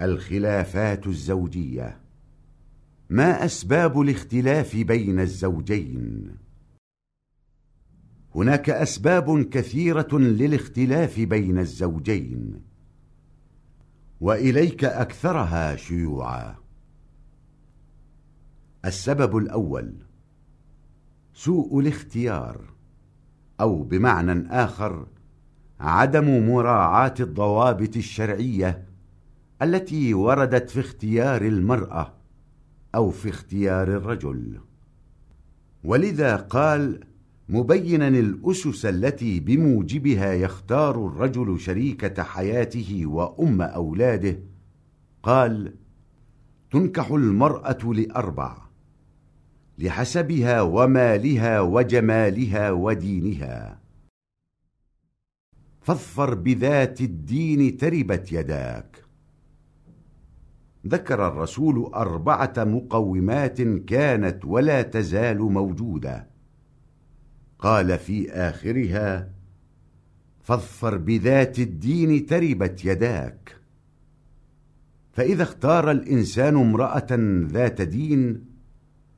الخلافات الزوجية. ما أسباب الاختلاف بين الزوجين؟ هناك أسباب كثيرة للاختلاف بين الزوجين. وإليك أكثرها شيوعا. السبب الأول سوء الاختيار أو بمعنى آخر عدم مراعاة الضوابط الشرعية التي وردت في اختيار المرأة أو في اختيار الرجل. ولذا قال مبينا الأسس التي بموجبها يختار الرجل شريكة حياته وأم أولاده. قال تنكح المرأة لأربع لحسبها ومالها وجمالها ودينها. فاظفر بذات الدين تربت يداك. ذكر الرسول أربعة مقومات كانت ولا تزال موجودة. قال في آخرها فاظفر بذات الدين تربت يداك. فإذا اختار الإنسان امرأة ذات دين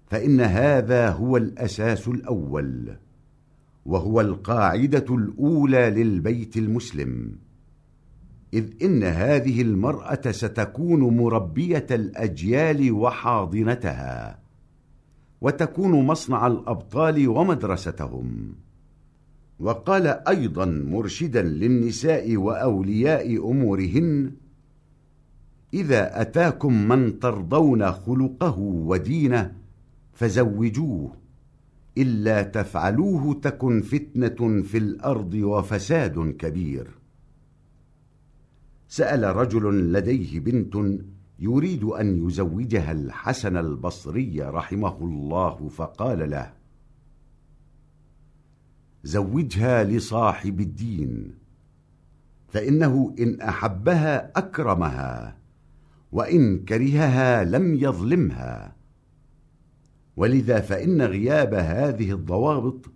فإن هذا هو الأساس الأول وهو القاعدة الأولى للبيت المسلم. إذ إن هذه المرأة ستكون مربية الأجيال وحاضنتها وتكون مصنع الأبطال ومدرستهم. وقال أيضا مرشدا للنساء وأولياء أمورهن إذا أتاكم من ترضون خلقه ودينه فزوجوه إلا تفعلوه تكن فتنة في الأرض وفساد كبير. سأل رجل لديه بنت يريد أن يزوجها الحسن البصري رحمه الله فقال له زوجها لصاحب الدين فإنه إن أحبها أكرمها وإن كرهها لم يظلمها. ولذا فإن غياب هذه الضوابط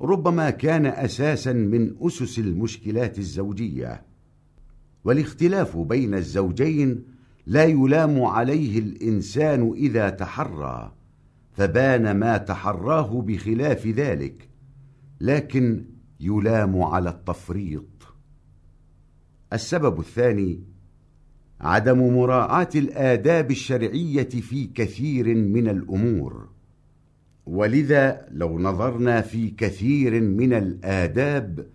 ربما كان أساسا من أسس المشكلات الزوجية. والاختلاف بين الزوجين لا يلام عليه الإنسان إذا تحرى فبان ما تحراه بخلاف ذلك لكن يلام على التفريط. السبب الثاني عدم مراعاة الآداب الشرعية في كثير من الأمور. ولذا لو نظرنا في كثير من الآداب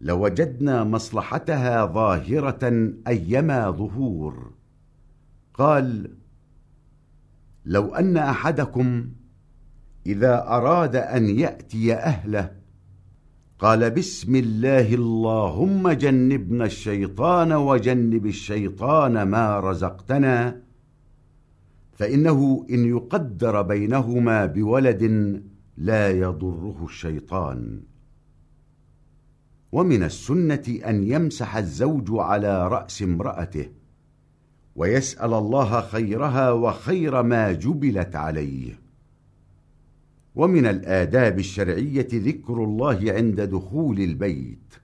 لوجدنا مصلحتها ظاهرة أيما ظهور. قال لو أن أحدكم إذا أراد أن يأتي أهله قال بسم الله اللهم جنبنا الشيطان وجنب الشيطان ما رزقتنا فإنه إن يقدر بينهما بولد لا يضره الشيطان. ومن السنة أن يمسح الزوج على رأس امرأته ويسأل الله خيرها وخير ما جبلت عليه. ومن الآداب الشرعية ذكر الله عند دخول البيت.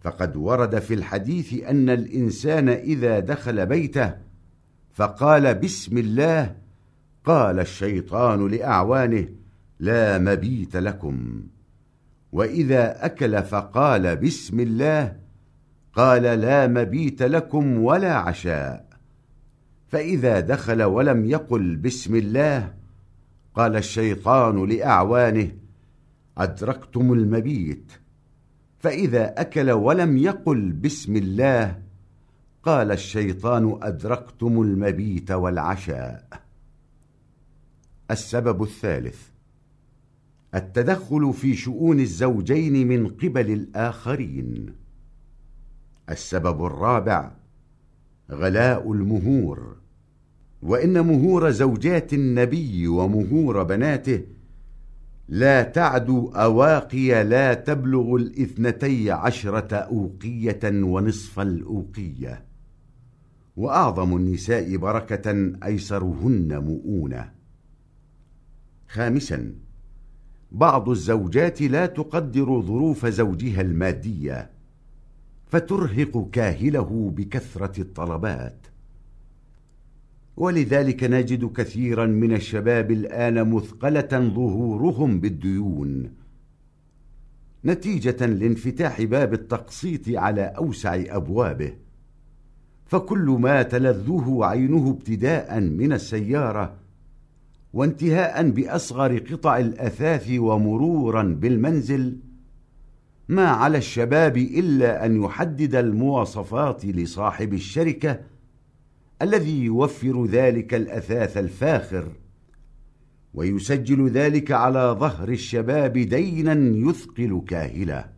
فقد ورد في الحديث أن الإنسان إذا دخل بيته فقال بسم الله قال الشيطان لأعوانه لا مبيت لكم. وإذا أكل فقال بسم الله قال لا مبيت لكم ولا عشاء. فإذا دخل ولم يقل بسم الله قال الشيطان لأعوانه أدركتم المبيت. فإذا أكل ولم يقل بسم الله قال الشيطان أدركتم المبيت والعشاء. السبب الثالث. التدخل في شؤون الزوجين من قبل الآخرين. السبب الرابع غلاء المهور. وإن مهور زوجات النبي ومهور بناته لا تعدو أواقي لا تبلغ الإثنتي عشرة أوقية ونصف الأوقية. وأعظم النساء بركة أيسرهن مؤونة. خامسا بعض الزوجات لا تقدر ظروف زوجها المادية فترهق كاهله بكثرة الطلبات. ولذلك نجد كثيرا من الشباب الآن مثقلة ظهورهم بالديون. نتيجة لانفتاح باب التقسيط على أوسع أبوابه. فكل ما تلذه عينه ابتداء من السيارة وانتهاء بأصغر قطع الأثاث ومرورا بالمنزل ما على الشباب إلا أن يحدد المواصفات لصاحب الشركة الذي يوفر ذلك الأثاث الفاخر ويسجل ذلك على ظهر الشباب دينا يثقل كاهله